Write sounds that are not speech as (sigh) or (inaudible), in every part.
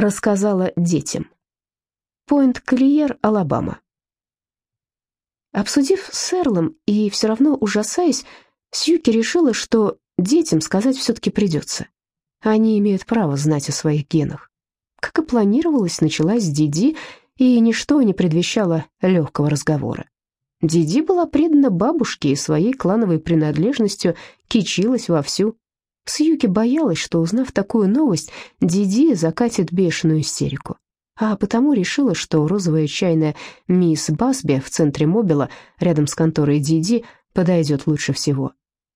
рассказала детям. Пойнт-Клиер, Алабама. Обсудив с Эрлом и все равно ужасаясь, Сьюки решила, что детям сказать все-таки придется. Они имеют право знать о своих генах. Как и планировалось, началась Диди, и ничто не предвещало легкого разговора. Диди была предана бабушке и своей клановой принадлежностью кичилась вовсю. Сьюки боялась, что, узнав такую новость, Диди закатит бешеную истерику. А потому решила, что розовая чайная мисс Басби в центре мобила, рядом с конторой Диди, подойдет лучше всего.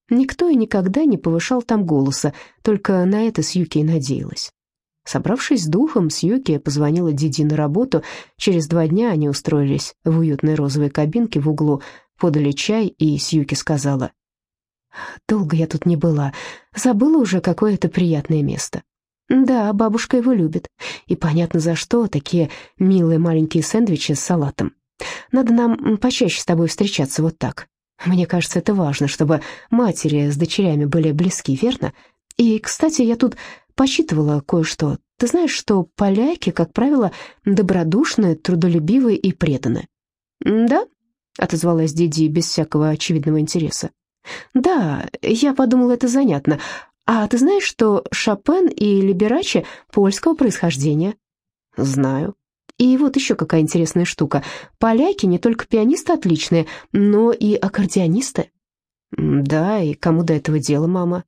Никто и никогда не повышал там голоса, только на это Сьюки и надеялась. Собравшись с духом, Сьюки позвонила Диди на работу. Через два дня они устроились в уютной розовой кабинке в углу, подали чай, и Сьюки сказала, «Долго я тут не была, забыла уже, какое это приятное место». «Да, бабушка его любит, и понятно за что, такие милые маленькие сэндвичи с салатом. Надо нам почаще с тобой встречаться вот так. Мне кажется, это важно, чтобы матери с дочерями были близки, верно? И, кстати, я тут Посчитывала кое-что. Ты знаешь, что поляки, как правило, добродушные, трудолюбивые и преданные. «Да?» — отозвалась Диди без всякого очевидного интереса. «Да, я подумала, это занятно. А ты знаешь, что Шопен и Либерачи польского происхождения?» «Знаю», и вот еще какая интересная штука. Поляки не только пианисты отличные, но и аккордеонисты. Да, и кому до этого дело, мама?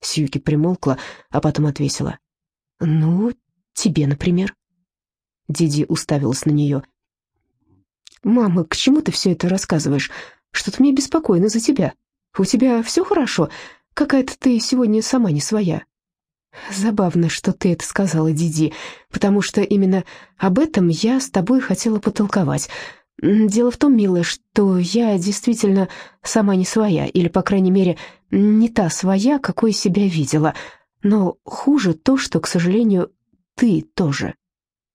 Сьюки примолкла, а потом ответила. «Ну, тебе, например». Диди уставилась на нее. «Мама, к чему ты все это рассказываешь? Что-то мне беспокойно за тебя. У тебя все хорошо? Какая-то ты сегодня сама не своя». «Забавно, что ты это сказала, Диди, потому что именно об этом я с тобой хотела потолковать. Дело в том, милая, что я действительно сама не своя, или, по крайней мере, не та своя, какой себя видела. Но хуже то, что, к сожалению, ты тоже.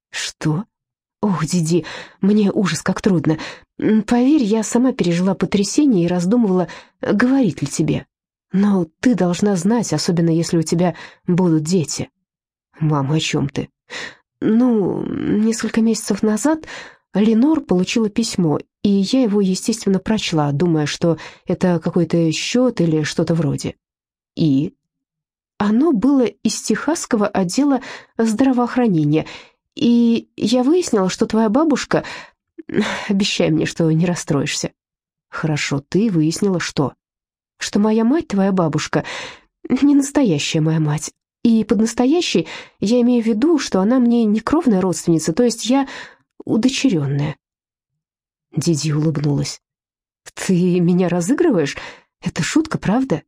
Что? Ох, Диди, мне ужас как трудно. Поверь, я сама пережила потрясение и раздумывала, говорить ли тебе. Но ты должна знать, особенно если у тебя будут дети. Мама, о чем ты? Ну, несколько месяцев назад Ленор получила письмо, и я его, естественно, прочла, думая, что это какой-то счет или что-то вроде. И? Оно было из Техасского отдела здравоохранения, и я выяснила, что твоя бабушка... (laughs) Обещай мне, что не расстроишься. Хорошо, ты выяснила, что? Что моя мать, твоя бабушка, не настоящая моя мать. И под настоящей я имею в виду, что она мне не кровная родственница, то есть я удочеренная. Диди улыбнулась. «Ты меня разыгрываешь? Это шутка, правда?»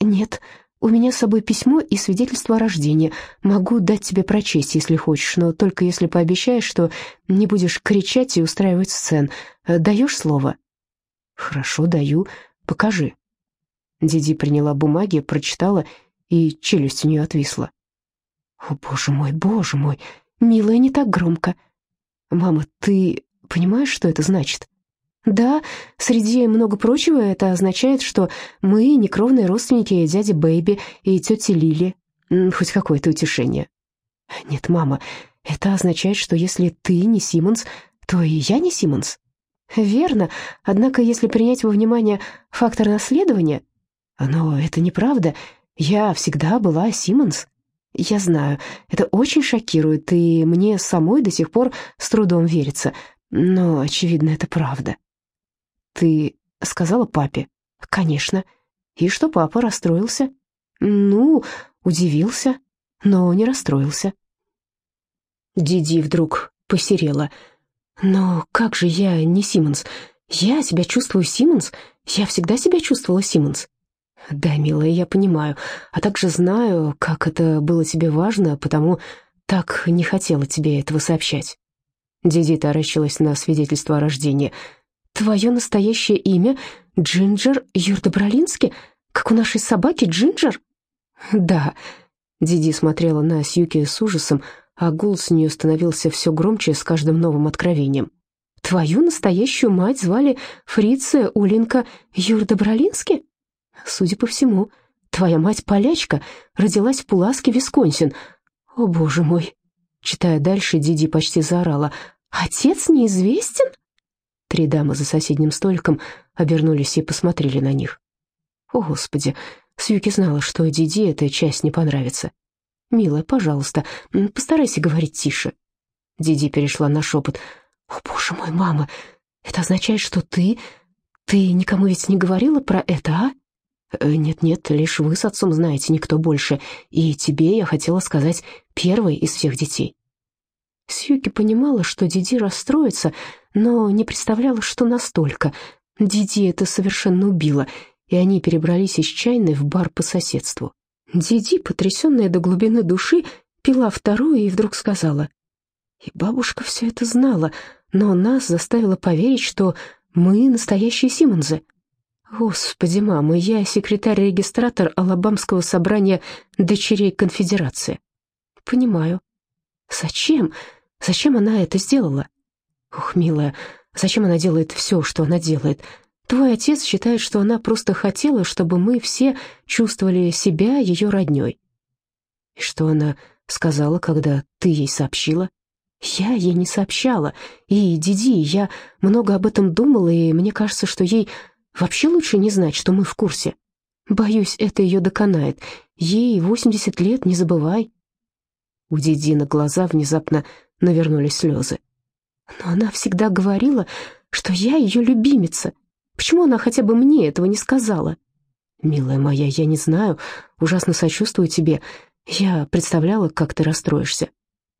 «Нет, у меня с собой письмо и свидетельство о рождении. Могу дать тебе прочесть, если хочешь, но только если пообещаешь, что не будешь кричать и устраивать сцен. Даешь слово?» «Хорошо, даю. Покажи». Диди приняла бумаги, прочитала, и челюсть у нее отвисла. «О, боже мой, боже мой, милая, не так громко». «Мама, ты понимаешь, что это значит?» «Да, среди много прочего это означает, что мы некровные родственники дяди Бэйби и тети Лили. Хоть какое-то утешение». «Нет, мама, это означает, что если ты не Симмонс, то и я не Симмонс». «Верно, однако если принять во внимание фактор наследования...» «Но это неправда, я всегда была Симмонс». Я знаю, это очень шокирует, и мне самой до сих пор с трудом верится, но, очевидно, это правда. Ты сказала папе? Конечно. И что папа расстроился? Ну, удивился, но не расстроился. Диди вдруг посерела. Но как же я не Симмонс? Я себя чувствую Симмонс? Я всегда себя чувствовала Симмонс. «Да, милая, я понимаю, а также знаю, как это было тебе важно, потому так не хотела тебе этого сообщать». Диди таращилась на свидетельство о рождении. «Твое настоящее имя Джинджер Юрдобролински? Как у нашей собаки Джинджер?» «Да». Диди смотрела на Сьюки с ужасом, а голос у нее становился все громче с каждым новым откровением. «Твою настоящую мать звали Фриция Улинка Юрдобролински?» Судя по всему, твоя мать полячка, родилась в Пуласке, Висконсин. О, боже мой!» Читая дальше, Диди почти заорала. «Отец неизвестен?» Три дамы за соседним столиком обернулись и посмотрели на них. О, Господи, Сьюки знала, что Диди эта часть не понравится. «Милая, пожалуйста, постарайся говорить тише». Диди перешла на шепот. «О, боже мой, мама, это означает, что ты... Ты никому ведь не говорила про это, а?» «Э, «Нет-нет, лишь вы с отцом знаете, никто больше. И тебе я хотела сказать первой из всех детей». Сьюки понимала, что Диди расстроится, но не представляла, что настолько. Диди это совершенно убило, и они перебрались из чайной в бар по соседству. Диди, потрясенная до глубины души, пила вторую и вдруг сказала. И бабушка все это знала, но нас заставила поверить, что мы настоящие Симонзы. Господи, мама, я секретарь-регистратор Алабамского собрания дочерей конфедерации. Понимаю. Зачем? Зачем она это сделала? Ух, милая, зачем она делает все, что она делает? Твой отец считает, что она просто хотела, чтобы мы все чувствовали себя ее родней. И что она сказала, когда ты ей сообщила? Я ей не сообщала. И, Диди, я много об этом думала, и мне кажется, что ей вообще лучше не знать, что мы в курсе. Боюсь, это ее доконает. Ей 80 лет, не забывай. У Диди на глаза внезапно навернулись слезы. Но она всегда говорила, что я ее любимица, Почему она хотя бы мне этого не сказала? Милая моя, я не знаю, ужасно сочувствую тебе. Я представляла, как ты расстроишься.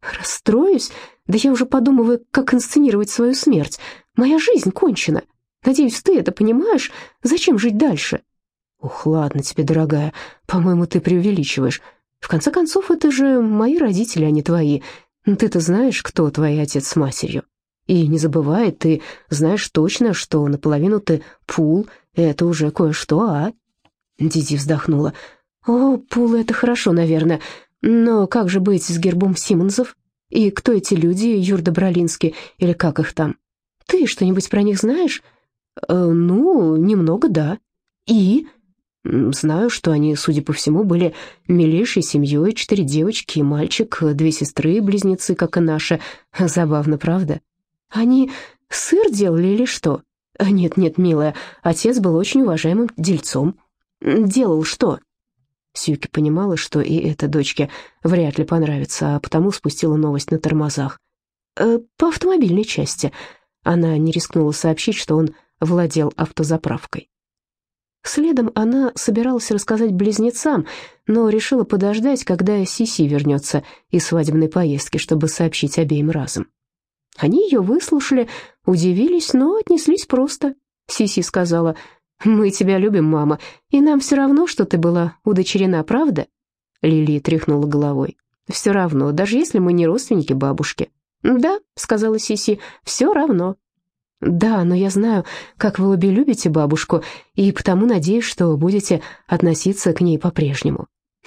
Расстроюсь? Да я уже подумываю, как инсценировать свою смерть. Моя жизнь кончена. Надеюсь, ты это понимаешь? Зачем жить дальше? Ух, ладно тебе, дорогая, по-моему, ты преувеличиваешь. В конце концов, это же мои родители, а не твои. Ты-то знаешь, кто твой отец с матерью. И не забывай, ты знаешь точно, что наполовину ты пул, это уже кое-что, а?» Диди вздохнула. «О, пул — это хорошо, наверное. Но как же быть с гербом Симонзов? И кто эти люди, Юрда Бролинский, или как их там? Ты что-нибудь про них знаешь?» э, «Ну, немного, да. И...» «Знаю, что они, судя по всему, были милейшей семьей, четыре девочки и мальчик, две сестры-близнецы, как и наша. Забавно, правда?» Они сыр делали или что? Нет-нет, милая, отец был очень уважаемым дельцом. Делал что? Сьюки понимала, что и этой дочке вряд ли понравится, а потому спустила новость на тормозах. Э, по автомобильной части. Она не рискнула сообщить, что он владел автозаправкой. Следом она собиралась рассказать близнецам, но решила подождать, когда Сиси вернется из свадебной поездки, чтобы сообщить обеим разом. Они ее выслушали, удивились, но отнеслись просто. Сиси сказала, «Мы тебя любим, мама, и нам все равно, что ты была удочерена, правда?» Лили тряхнула головой. «Все равно, даже если мы не родственники бабушки». «Да», — сказала Сиси, — «все равно». «Да, но я знаю, как вы обе любите бабушку, и потому надеюсь, что будете относиться к ней по-прежнему».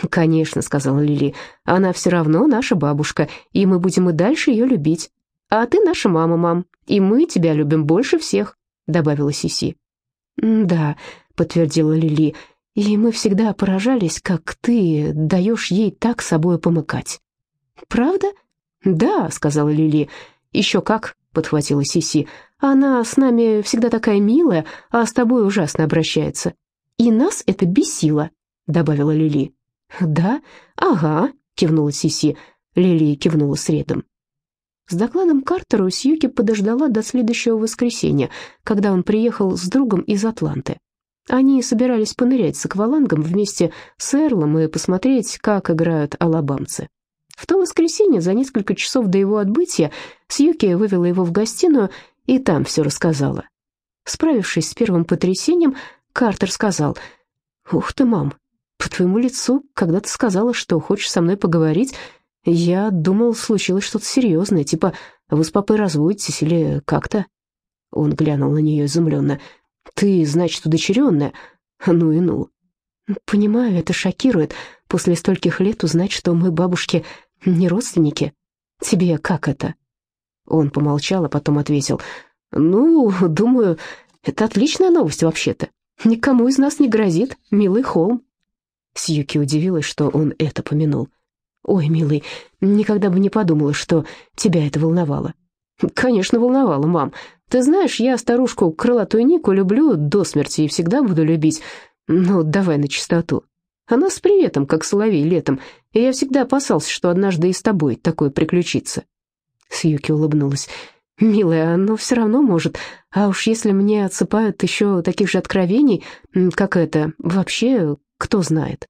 «Конечно», — сказала Лили, — «она все равно наша бабушка, и мы будем и дальше ее любить. «А ты наша мама, мам, и мы тебя любим больше всех», — добавила Сиси. «Да», — подтвердила Лили, — «и мы всегда поражались, как ты даешь ей так собой помыкать». «Правда?» «Да», — сказала Лили. «Еще как», — подхватила Сиси. «Она с нами всегда такая милая, а с тобой ужасно обращается». «И нас это бесило», — добавила Лили. «Да? Ага», — кивнула Сиси. Лили кивнула средом. С докладом Картеру Сьюки подождала до следующего воскресенья, когда он приехал с другом из Атланты. Они собирались понырять с аквалангом вместе с Эрлом и посмотреть, как играют алабамцы. В то воскресенье, за несколько часов до его отбытия, Сьюки вывела его в гостиную и там все рассказала. Справившись с первым потрясением, Картер сказал, «Ух ты, мам, по твоему лицу, когда ты сказала, что хочешь со мной поговорить, я думал, случилось что-то серьезное, типа вы с папой разводитесь или как-то. Он глянул на нее изумленно. Ты, значит, удочеренная? Ну и ну. Понимаю, это шокирует. После стольких лет узнать, что мы бабушки не родственники. Тебе как это? Он помолчал, а потом ответил. Ну, думаю, это отличная новость вообще-то. Никому из нас не грозит, милый холм. Сьюки удивилась, что он это помянул. Ой, милый, никогда бы не подумала, что тебя это волновало. Конечно, волновало, мам. Ты знаешь, я старушку крылатую Нику люблю до смерти и всегда буду любить. Ну, давай на чистоту. Она с приветом, как соловей летом, и я всегда опасался, что однажды и с тобой такое приключится. Сьюки улыбнулась. «Милая, оно все равно может. А уж если мне отсыпают еще таких же откровений, как это, вообще, кто знает».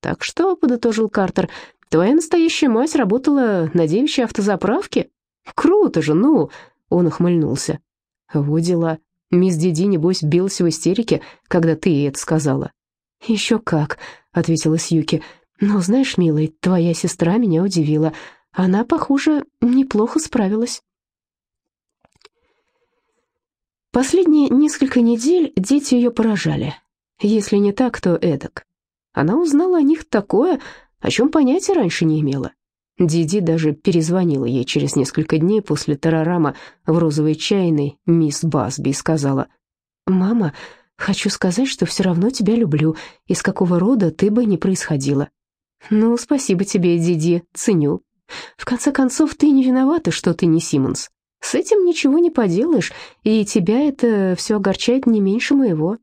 «Так что», — подытожил Картер, — «твоя настоящая мать работала на девичьей автозаправке? Круто же, ну!» — он ухмыльнулся. «Вот дела. Мисс Диди, небось, билась в истерике, когда ты ей это сказала». «Еще как», — ответила Сьюки. «Но знаешь, милый, твоя сестра меня удивила. Она, похоже, неплохо справилась». Последние несколько недель дети ее поражали. Если не так, то эдак. Она узнала о них такое, о чем понятия раньше не имела. Диди даже перезвонила ей через несколько дней после тарарама в розовой чайной мисс Басби и сказала, «Мама, хочу сказать, что все равно тебя люблю, из какого рода ты бы ни происходила». «Ну, спасибо тебе, Диди, ценю. В конце концов, ты не виновата, что ты не Симмонс. С этим ничего не поделаешь, и тебя это все огорчает не меньше моего.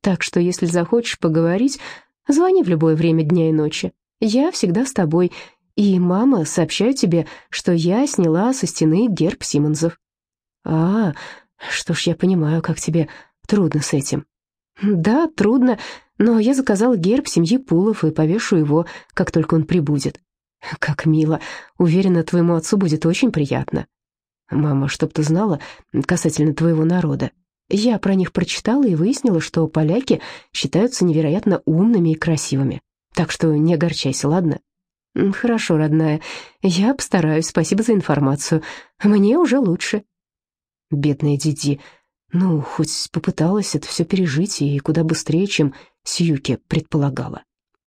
Так что, если захочешь поговорить, звони в любое время дня и ночи. Я всегда с тобой, и, мама, сообщаю тебе, что я сняла со стены герб Симмонсов». «А, что ж, я понимаю, как тебе трудно с этим». «Да, трудно, но я заказала герб семьи Пулов и повешу его, как только он прибудет». «Как мило. Уверена, твоему отцу будет очень приятно». «Мама, чтоб ты знала, касательно твоего народа, я про них прочитала и выяснила, что поляки считаются невероятно умными и красивыми. Так что не огорчайся, ладно?» «Хорошо, родная. Я постараюсь. Спасибо за информацию. Мне уже лучше». Бедная Диди. Ну, хоть попыталась это все пережить и куда быстрее, чем Сьюки предполагала.